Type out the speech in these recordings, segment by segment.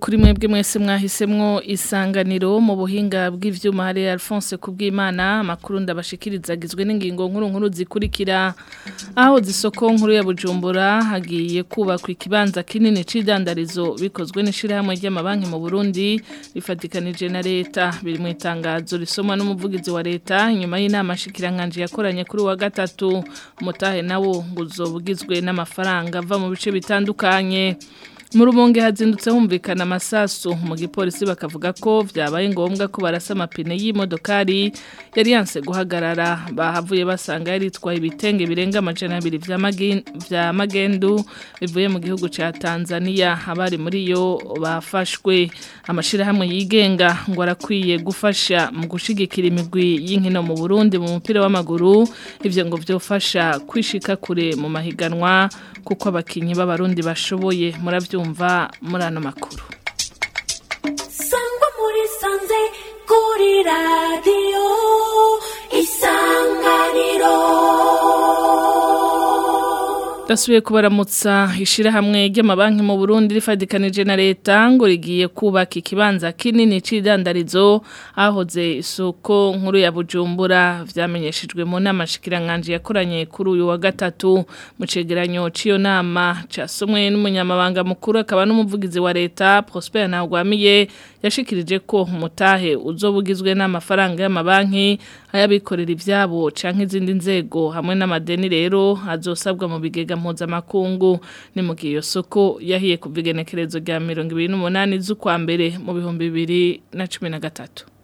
kuri mwebwe mwese mwahisemwo isanganiro mu buhinga bw'ivyuma hari Alphonse kubw'Imana makuru ndabashikiriza agizwe n'ingingo nkuru nkuru zikurikira aho zisoko nkuru ya Bujumbura hagiye kubakwa ikibanza kinini c'idandarizo bikozwe n'ishirahamwe ry'amabanki mu Burundi rifatikanije na leta biri mu itangazo risoma n'umuvugizi wa leta inyuma y'inama shikiranganje yakoranye kuri wa gatatu umutahe nawo ngo uzobugizwe n'amafaranga ava mu bice bitandukanye mu hazindutse humvikana amasasu mu gipolisi bakavuga ko byabaye ngombwa ko barasa amapine y'imodokari yari yanse guhagarara bahavuye basanga yari itwaye ibitenge birenga amajana abiri bya magendu bivuye mu gihugu cya tanzania abari muri yo bafashwe amashyirahamwe yigenga ngo arakwiye gufasha mu gushyigikira imigwi y'inkino mu burundi mu mupira w'amaguru ibyo ngo byofasha kwishika kure mu mahiganwa kuko abakinnyi b'abarundi bashoboye murabyo kubyumva muri ano makuru kuri radiyo isanganiro Dasubiye kubaramutsa ishirahamwe ry'amabanki mu Burundi rifadikanije na leta ngo rigiye kubaka ikibanza kinini cidandarizo ahoze isoko nkuru ya Bujumbura vyamenyeshejwe mu nama shikiranganje yakoranye kuri uyu wa gatatu mu cegeranyo ciyo nama casomwe n'umunyamabanga mukuru akaba n'umuvugizi wa leta Prosper Ntagwamiye yashikirije ko umutahe uzobugizwe n'amafaranga y'amabanki ayabikorera ibyabo canke izindi nzego hamwe n'amadeni rero azosabwa mu bigega mpuzamakungu ni mu gihe iyo soko yahiye ku bwigenekerezo rya mirongo ibiri n'umunani z'ukwa mbere mu bihumbi bibiri na cumi na gatatu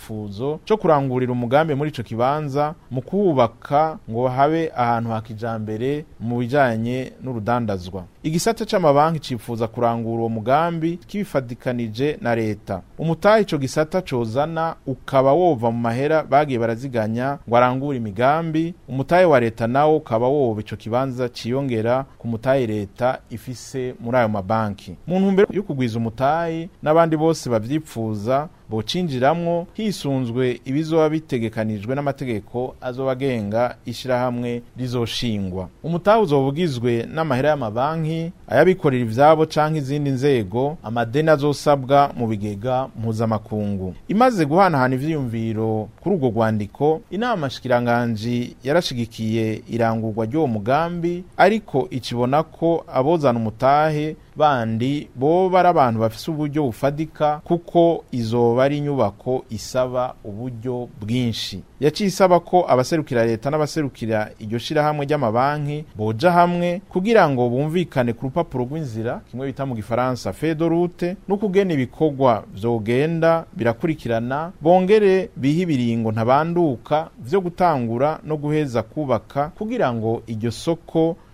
icyifuzo cyo kurangurira umugambi muri icyo kibanza mu kubaka ngo habe ahantu ha kijyambere mu mu bijyanye n'urudandazwa igisate c'amabanki cifuza kurangura uwo mugambi kibifatikanije na leta umutaha ico gisata cozana ukaba wova mu mahera bagiye baraziganya ngo arangure imigambi umutahe wa leta nawo ukaba wova ico kibanza ciyongera ku mutahe leta ifise muri ayo mabanki mu ntumbero yo kugwiza umutahe n'abandi bose bavyifuza bocinjiramwo hisunzwe ibizoba bitegekanijwe n'amategeko azoba agenga ishirahamwe rizoshingwa umutahe uzoba ugizwe n'amahera y'amabanki banki ayabikorera ibyabo cyangwa izindi nzego amadeni azosabwa mu bigega mpuzamakungu imaze guhanahana ibyiyumviro kuri urwo rwandiko inama shikiranganji yarashigikiye irangurwa ry'uwo mugambi ariko ikibona ko abozana umutahe bandi boba ari abantu bafite uburyo bufadika kuko izoba ari inyubako isaba uburyo bwinshi yaciye isaba ko abaserukira leta n'abaserukira iryo shyirahamwe ry'amabanki boja hamwe kugira ngo bumvikane ku rupapuro rw'inzira kimwe bita mu gifaransa fedorute no kugena ibikorwa byogenda birakurikirana bongere bihe ibiringo ntabanduka byo gutangura no guheza kubaka kugira ngo iryo soko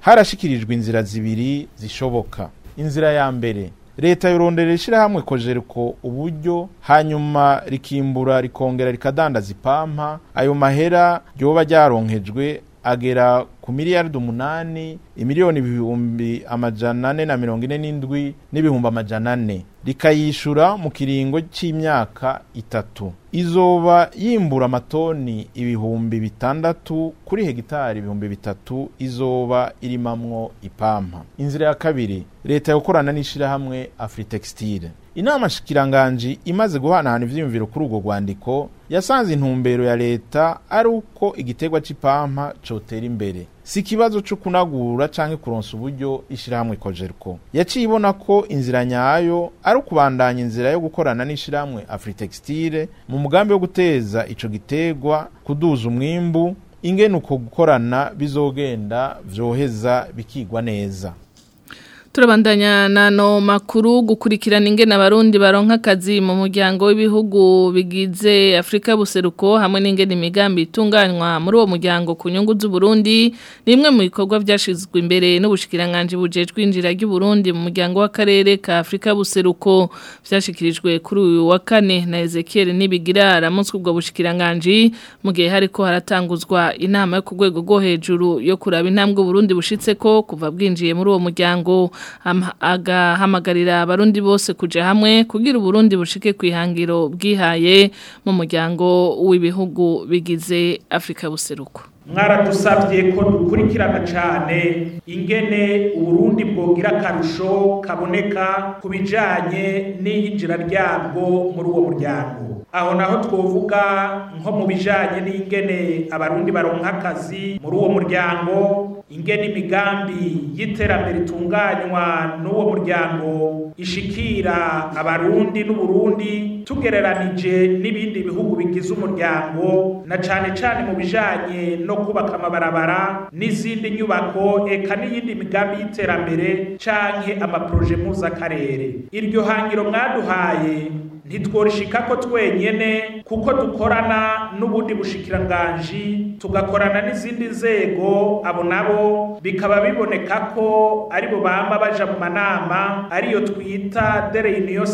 harashikirijwe inzira zibiri zishoboka inzira ya mbere leta yorondera ishyirahamwe kojeriko uburyo hanyuma rikimbura rikongera rikadandaza ipampa ayo mahera ryoba ryaronkejwe I get out, ku miliyaridi umunani imiliyoni ibihumbi amajana ane na mirongo ine n'indwi n'ibihumbi amajana ane rikayishyura mu kiringo cy'imyaka itatu izoba yimbura amatoni ibihumbi bitandatu kuri hegitari ibihumbi bitatu izoba irimamwo ipampa inzira ya kabiri leta yo gukorana n'ishyirahamwe afritextile inama shikiranganji imaze guhanahana ivyiyumviro kuri urwo rwandiko yasanze intumbero ya leta ari uko igitegwa c'ipampa cotera imbere si ikibazo cyo kunagura cyangwa kuronsa uburyo ishyirahamwe kojeriko yaciye ibona ko inzira nyayo ari ukubandanya inzira yo gukorana n'ishyirahamwe afritextile mu mugambi wo guteza icyo gitegwa kuduza umwimbu ingene uko gukorana bizogenda byoheza bikigwa neza turabandanya nano makuru gukurikirana ingene abarundi baronka akazi mu muryango w'ibihugu bigize Afrika buseruko hamwe n'ingene imigambi itunganywa muri uwo muryango ku nyungu z'uburundi ni imwe mu bikorwa byashizwe imbere n'ubushikiranganje bujejwe injira Burundi mu muryango w'akarere ka Afrika buseruko byashikirijwe kuri uyu wa kane na Ezekiel nibigira aramutswe ubwo bushikiranganje mu gihe hariko haratanguzwa inama yo ku rwego rwo hejuru yo kuraba intambwe Burundi bushitse ko kuva bwinjiye muri uwo muryango agahamagarira abarundi bose kuja hamwe kugira uburundi bushike ku ihangiro bwihaye mu muryango w'ibihugu bigize Afrika buseruko mwaradusabye ko dukurikirana cyane ingene uburundi bwogira akarusho kaboneka ku bijyanye n'iyinjira ryabwo muri uwo muryango aho naho twovuga nko mu bijyanye n'ingene abarundi baronka akazi muri uwo muryango inge n'imigambi y'iterambere itunganywa n'uwo muryango ishikira abarundi n'uburundi tugereranije n'ibindi bihugu bigize umuryango na cane cane mu bijanye no kubaka amabarabara n'izindi nyubako eka n'iyindi migambi y'iterambere canke amaproje mpuzakarere iryo hangiro mwaduhaye ntitworishika ko twenyene kuko dukorana n'ubundi bushikiranganji tugakorana n'izindi nzego abo nabo bikaba biboneka ko aribo bamba baja mu manama ariyo twita de reunion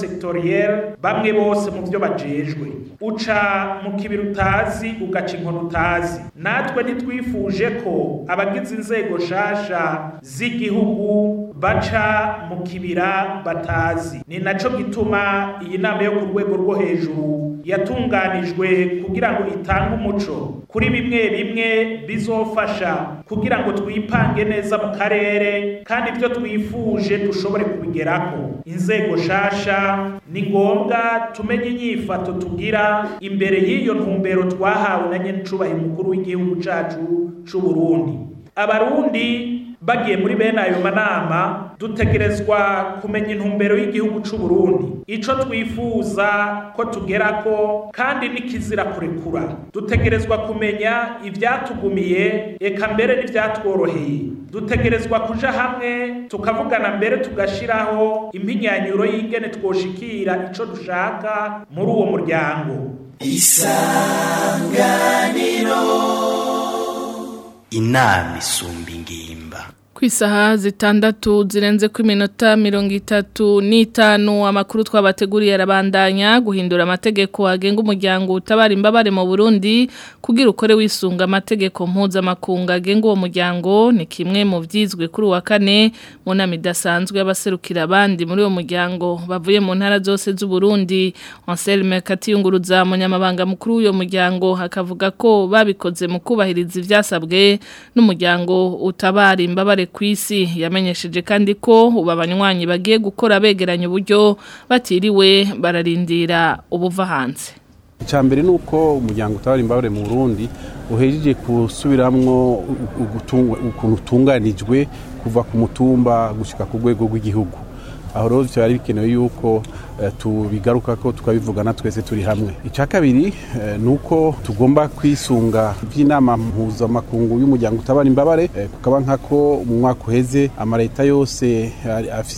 bamwe bose mu byo bajejwe uca mu kibiri utazi ugaca inkono utazi natwe ntitwifuje ko abagize inzego nshasha z'igihugu baca mu kibira batazi ni nacyo gituma iyi nama yo ku rwego rwo hejuru yatunganijwe kugira ngo itange umuco kuri bimwe bimwe bizofasha kugira ngo twipange neza mu karere kandi ibyo twifuje dushobore kubigeraho inzego nshasha ni ngombwa tumenye inyifato tugira imbere y'iyo ntumbero twahawe na nyincubahiro mukuru w'igihugu cyacu cy'u Burundi abarundi bagiye muri bene ayo manama dutegerezwa kumenya intumbero y'igihugu cy'u Burundi icyo twifuza ko tugera ko kandi n'ikizira kurekura dutegerezwa kumenya ibyatugumiye eka mbere n'ibyatworoheye dutegerezwa kuja hamwe tukavugana mbere tugashiraho impinyanyuro y'ingene twoshikira icyo dushaka muri uwo muryango isanganiro inama isumba ingimba ku zitandatu zirenze ku minota mirongo itatu n'itanu amakuru twabateguriye arabandanya guhindura amategeko agenga umuryango utabara imbabare mu burundi kugira ukore wisunga amategeko mpuzamakungu agenga uwo muryango ni kimwe mu byizwe kuri uwa kane mu nama idasanzwe y'abaserukira abandi muri uwo muryango bavuye mu ntara zose z'uburundi anselme katiyunguruza umunyamabanga mukuru w'uwo muryango hakavuga ko babikoze mu kubahiriza ibyasabwe n'umuryango utabari imbabare ku isi yamenyesheje kandi ko ubu bagiye gukora begeranya uburyo batiriwe bararindira ubuva hanze icya mbere ni uko umuryango utabara imbabare mu burundi uhejeje gusubiramwo ukuntu kuva ku mutumba gushika ku rwego rw'igihugu aho rero byari bikenewe yuko Eh, tubigaruka ko tukabivugana twese turi hamwe icya kabiri eh, ni uko tugomba kwisunga by'inama mpuzamakungu y'umuryango utabara imbabare eh, kukaba nk'ako mu mwaka uheze amaleta yose afise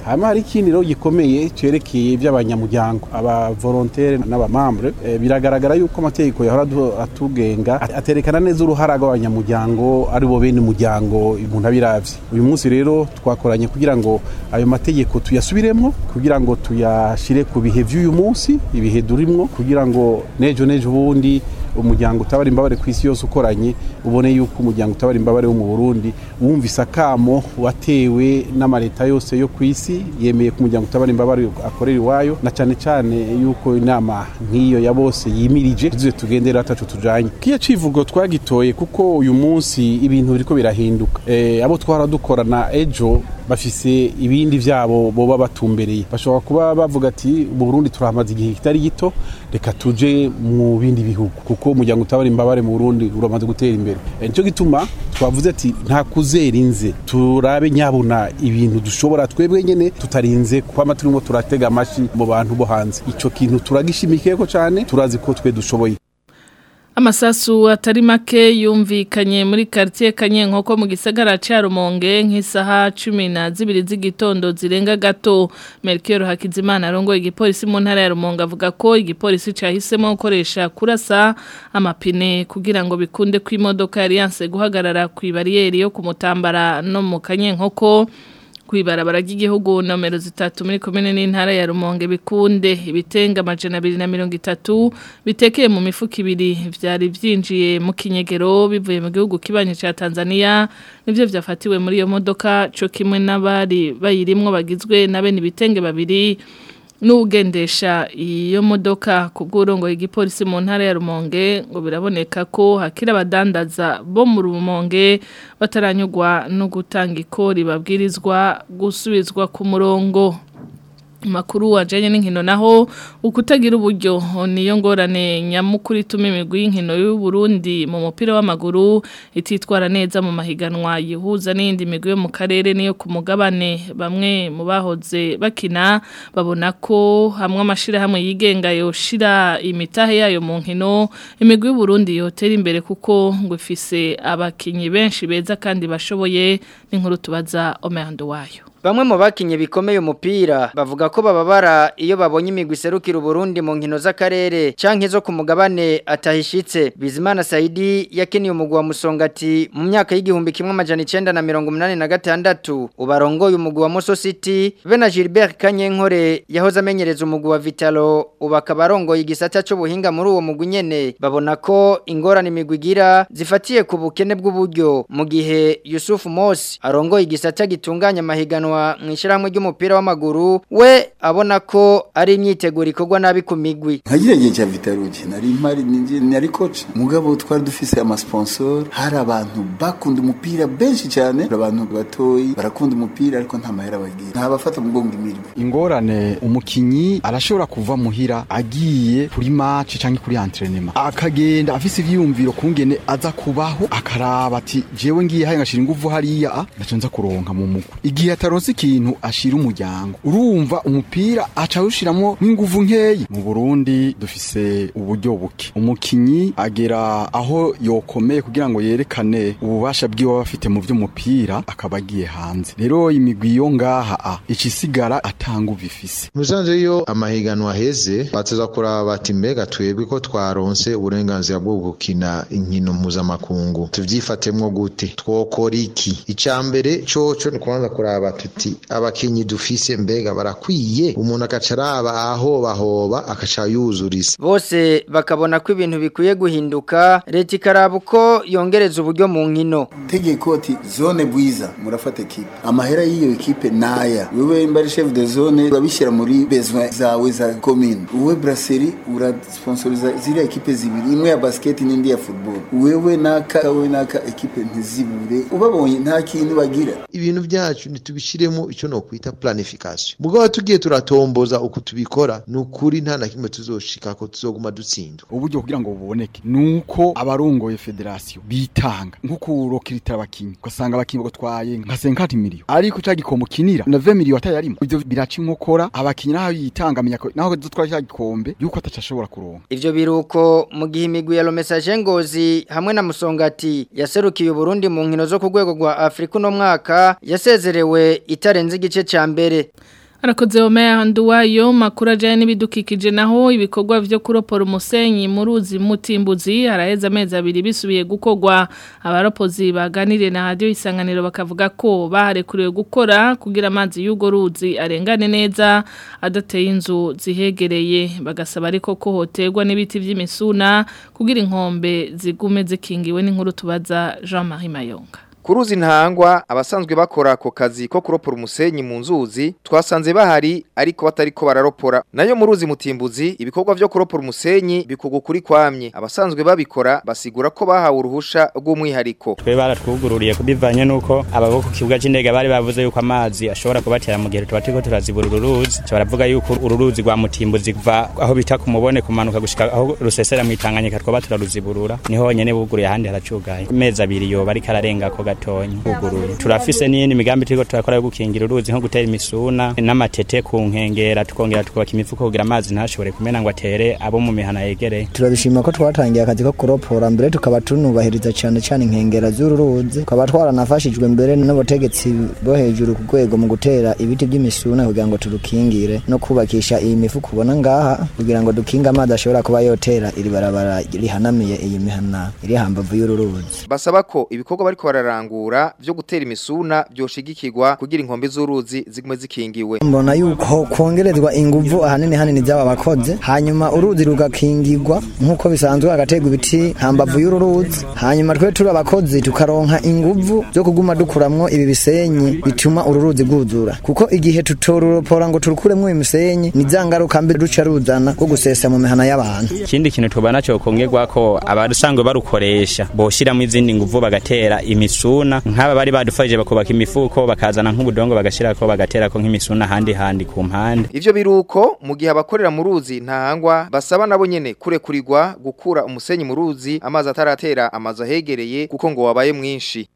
hama hari ikiniro gikomeye cyerekeye by'abanyamuryango aba volontaire n'abamambre eh, biragaragara yuko amategeko yahora atugenga aterekana neza uruhara rw'abanyamuryango ari bo bene umuryango umuntu abiravye uyu munsi rero twakoranye kugira ngo ayo mategeko tuyasubiremo kugira ngo tuyashyire ku bihe by'uyu munsi ibihe durimo kugira ngo nejo nejo ubundi umuryango utabara imbabare ku isi yose ukoranye ubone yuko umuryango utabara imbabare wo mu burundi wumvise akamo watewe n'amaleta yose yo ku isi yemeye ko umuryango utabara imbabare akorera iwayo na cyane cyane yuko inama nk'iyo ya bose yimirije tuze tugendera atatu tujanye kiya civugo twagitoye kuko uyu munsi ibintu biriko birahinduka e, abo twara dukorana ejo bafise ibindi vyabo boba batumbereye bashobora kuba bavuga ati Burundi turahamaze igihe kitari gito reka tuje mu bindi bihugu kuko umuryango utabara imbabare mu Burundi uramaze gutera imbere eh, nico gituma twavuze ati nta kuzerinze turabe nyabona ibintu dushobora twebwe nyene tutarinze kwama turimo turatega amashi mu bantu bo hanze icyo kintu turagishimikiye ko cyane turazi ko twe dushoboye amasasu atari make yumvikanye muri quartier kanyenko mu gisagara cya Rumonge nk'isaha 12 z'igitondo zirenga gato Melchior Hakizimana arongoye igipolisi mu ntara ya Rumonge avuga ko igipolisi cyahisemo gukoresha kurasa amapine kugira ngo bikunde kw'imodoka yari yanse guhagarara ku bariyeri yo kumutambara no mu kanyenko kw'ibarabara ry'igihugu nomero zitatu muri komine n'intara ya Rumonge bikunde ibitenga amajana na mirongo itatu bitekeye mu mifuka ibiri vyari vyinjiye mu kinyegero bivuye mu gihugu kibanye ca Tanzania nivyo vyafatiwe muri iyo modoka co kimwe n'abari bayirimwo bagizwe na bene ibitenge babiri n'ugendesha iyo modoka ku bw'urongo y'igipolisi mu ntara ya Rumonge ngo biraboneka ko hakira abadandaza bo mu Rumonge bataranyugwa no gutanga ikori babwirizwa gusubizwa ku murongo makuru ajanye n'inkino naho ukutagira uburyo niyo ngorane nyamukuru ituma imigwi y'inkino y'u Burundi mu mupira w'amaguru ititwara neza mu mahiganwa yihuza n'indi migwi yo mu karere niyo ku mugabane bamwe mu bahoze bakina babona ko hamwe amashira hamwe yigenga yoshira imitahe yayo mu nkino imigwi y'u Burundi yotera imbere kuko ngo ifise abakinyi benshi beza kandi bashoboye n'inkuru tubaza Omer Ndowayo Bamwe mu bakinye bikomeye umupira bavuga ko bababara iyo babonye imigwi iserukira Burundi mu nkino z'akarere canke zo ku mugabane atahishitse. Bizimana Saidi yakiniye umugwi wa Musonga Musongati mu myaka y'igihumbi kimwe amajana 1986 ubarongoye umugwi wa Moso City be Gilbert Kanyenkore yahoze amenyereza umugwi wa Vitalo ubakabarongoye igisata cy'ubuhinga muri uwo mugwi nyene babona ko ingorane imigwi zifatiye ku bukene bw'uburyo mu gihe Yusuf Mosi arongoye igisata gitunganya amahiganwa gusiganwa mu ishyirahamwe ry'umupira w'amaguru we abona ko ari imyiteguro ikorwa nabi ku migwi nka gihe cya vitaruge nari impari mugabo twari dufise amasiponsoro hari abantu bakunda umupira benshi cyane abantu batoyi barakunda umupira ariko nta mahera bagira nta bafata umugongo imirwi ingorane umukinnyi arashobora kuva muhira agiye kuri match cyangwa kuri antrenema akagenda afise ibyumviro kungene aza kubaho akaraba ati jewe ngiye haye ngashyira ingufu hariya ah, ntacenza kuronka mu mugwi igihe ataronse aronse ikintu ashira umuryango urumva umupira aca awushiramo n'inguvu nkeya mu Burundi dufise uburyo buke umukinnyi agera aho yokomeye kugira ngo yerekane ububasha bwiwe aba afite mu by’umupira akaba agiye hanze rero imigwi yo ngaha a ah, icisigara atanga ubifise musanze yo amahiganwa aheze bateza kuraba bati mbega twebwe ko twaronse uburenganzira bwo gukina inkino mpuzamakungu tuvyifatemwo gute twokora iki icya icambere coco ni kubanza kuraba ati abakinyi dufise mbega barakwiye umuntu agaca araba aho bahoba agaca yuzuriza bose bakabona ko ibintu bikwiye guhinduka leta ikaraba uko yongereza uburyo mu nkino tegeko ati zone bwiza murafata ekipe amahera y'iyo ekipe naya wewe mbari chef de zone urabishyira muri besoin zawe za commune wewe brasserie urasiponsoriza ziriya ekipe zibiri imwe ya basket n'indi ya football wewe naka wewe naka ekipe ntizibure ubabonye nta kintu bagira ibintu byacu ntitubishire dushyiremo icyo nokwita planification mugabo tugiye turatomboza uko tubikora ni ukuri nta na kimwe tuzoshika ko tuzoguma dutsindwa uburyo kugira ngo buboneke nuko abarongoye federation bitanga nko kurokiritira abakinyi ugasanga abakinyi batwaye nka 50 miliyo ariko cya gikombo kinira na 20 miliyo arimo ivyo biraca inkokora abakinyi naho yitanga ko naho zotwara cya gikombe yuko atacashobora kuronka ivyo biruko mu gihe imigwi ya Lomesaje Ngozi hamwe na Musongati yaserukiye Burundi mu nkino zo ku rwego rwa Afrika no mwaka yasezerewe itarenze igice cya mbere arakoze omea nduwayo makuru ajyanye n'ibidukikije naho ibikorwa byo kuropora umusenyi mu ruzi mutimbuzi haraheze amezi abiri bisubiye gukogwa abaropozi baganiriye na radiyo isanganiro bakavuga ko baharekuriwe gukora kugira amazi y’ugo ruzi arengane neza adateye inzu zihegereye bagasaba ariko ko hoterwa n'ibiti by'imisuna kugira inkombe zigume zikingiwe n'inkuru tubaza Jean Marie Mayonga kuruzi ntangwa abasanzwe bakora ako kazi ko kuropora umusenyi mu nzuzi twasanze bahari ariko batariko bararopora nayo mu ruzi mutimbuzi ibikorwa byo kuropora umusenyi bikugwa kuri kwamye abasanzwe babikora basigura ko bahawe uruhusha rw'umwihariko twe baratwugururiye kubivanye nuko ababo ku kibuga c'indege bari bavuze yuko amazi ashobora kubatera mu gihe tuba turazibura uru ruzi baravuga yuko uru ruzi rwa mutimbuzi kuva aho bita ku mubone kumanuka gushika aho rusesera mu itanganyika twaba turaruziburura niho honyene buguriye ahandi haracugaye amezi abiri yoba ariko ararengako gatonya huguruye turafise n'iyindi migambi turiko turakora yo gukingira uruzi nko gutera imisuna n'amatete ku nkengera tukongera tukubaka imifuko kugira amazi ntashobore kumena ngo atere abo mu mihana yegereye turabishima ko twatangiye akazi ko kuropora mbere tukaba tunubahiriza cyane cyane inkengera z'uru ruzi tukaba twaranafashijwe mbere n’ubutegetsi bo hejuru ku rwego mu gutera ibiti by'imisuna kugira ngo turukingire no kubakisha iyi mifuko ubona ngaha kugira ngo dukinge amazi ashobora kuba yotera iri barabara rihanamiye iyi mihana iri hambavu y'uru ruzi basaba ko ibikorwa bariko bararanga n'ibirangura byo gutera imisuna byoshigikirwa kugira inkombe z'uruzi zigme zikingiwe mbona yuko kongerezwa inguvu ahanini hanini byaba bakoze hanyuma uruzi rugakingirwa nk'uko bisanzwe hagategwa ibiti hambavu y'uru ruzi hanyuma twe turi abakozi tukaronka inguvu zo kuguma dukuramwo ibi bisenyi bituma uru ruzi rwuzura kuko igihe tutorupora ngo turukuremwo imisenyi ni zangaruka mbi ruca ruzana rwo gusesa mu mihana y'abantu ikindi kintu tubona cyo kongerwa ko abasanzwe barukoresha boshyiramo izindi nguvu bagatera imisuna imisuna nk'aba bari badufashije bakubaka imifuko bakazana nk'ubudongo bagashyirako bagaterako nk'imisuna handi handi ku mpande ivyo biruko mu gihe abakorera mu ruzi ntahangwa basaba nabo nyene kurekurirwa gukura umusenyi mu ruzi amazi ataratera amazu ahegereye kuko ngo wabaye mwinshi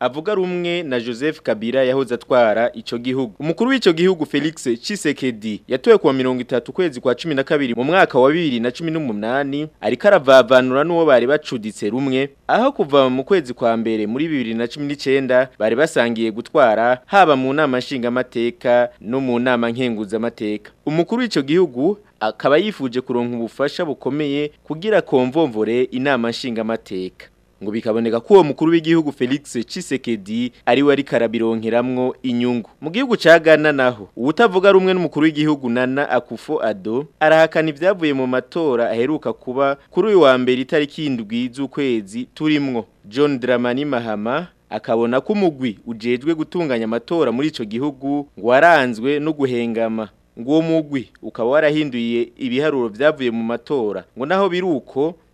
avuga rumwe na Joseph Kabila yahoze atwara ico gihugu umukuru w'ico gihugu Felix Chisekedi yatoye kuwa 30 kwezi kwa 12 mu mwaka wa 2018 ariko aravavanura n'uwo bari bacuditse rumwe aho kuva mu kwezi kwa mbere muri 2019 bari basangiye gutwara haba mu nama nshinga mateka no mu nama nkenguza mateka umukuru w'ico gihugu akaba yifuje kuronka ubufasha bukomeye kugira konvomvore inama y'inama nshingamateka ngo bikaboneka ko uwo mukuru w'igihugu Felix Tshisekedi ari we ari karabironkeramwo inyungu mu gihugu cagana naho ubutavuga rumwe n'umukuru w'igihugu Nana Akufo-Addo arahakana ibyavuye mu matora aheruka kuba kuri uyu wa mbere itariki 7 z'ukwezi turimwo John Dramani Mahama akabona ko umugwi ujejwe gutunganya amatora muri ico gihugu ngo waranzwe no guhengama ngo uwo mugwi ukaba warahinduye ibiharuro byavuye mu matora ngo naho biruko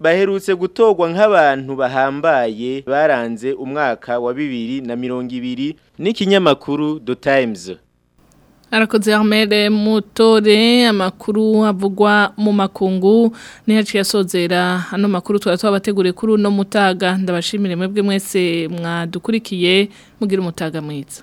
baherutse gutogwa nk'abantu bahambaye baranze umwaka wa bibiri na mirongo ibiri n'ikinyamakuru The Times arakoze Ahmed mutore amakuru avugwa mu makungu nihaciye asozera hano makuru twari twabateguriye kuri uno mutaga ndabashimire mwebwe mwese mwadukurikiye mugira umutaga mwiza